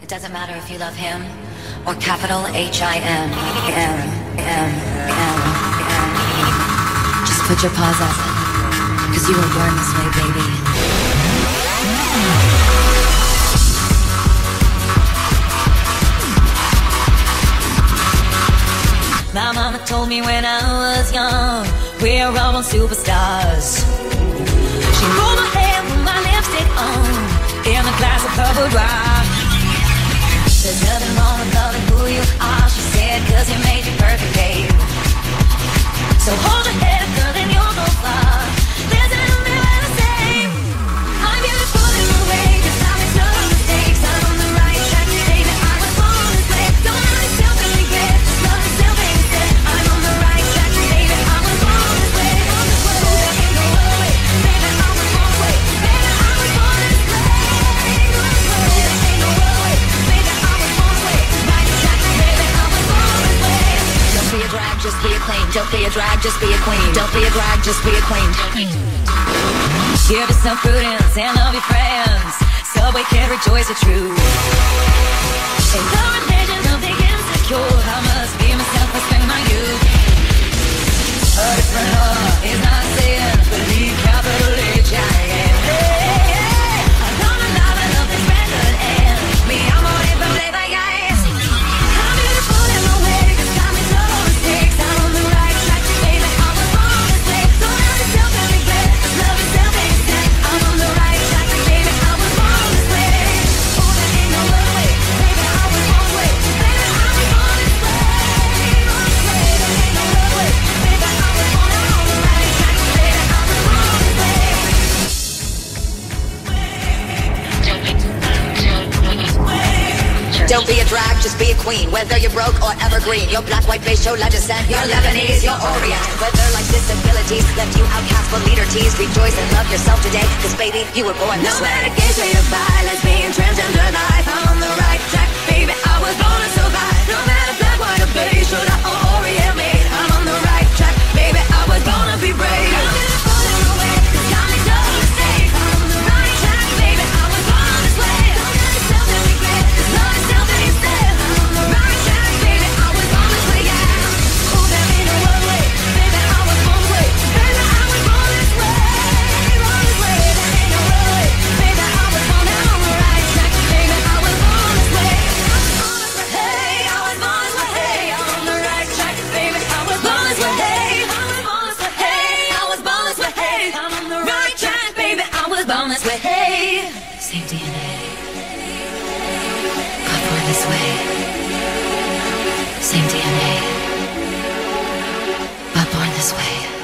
It doesn't matter if you love him or capital H I M M M M. Just put your paws up, cause you were born this way, baby. My mama told me when I was young, we're all on superstars. She pulled my hair with my lipstick on in a glass of purple wine. just be a queen. Don't be a drag, just be a queen. Don't be a drag, just be a queen. Give us some prudence and love your friends, so we can rejoice the truth. Don't be a drag, just be a queen. Whether you're broke or evergreen, your black, white, beige, chola descent, your Lebanese, your Orient. Whether life's disabilities left you outcast for leader tees, rejoice and love yourself today, cause baby, you were born this no way. No matter gay, straight or bi, lesbian, transgender life, I'm on the right track, baby, I was born to survive. Same DNA, but born this way.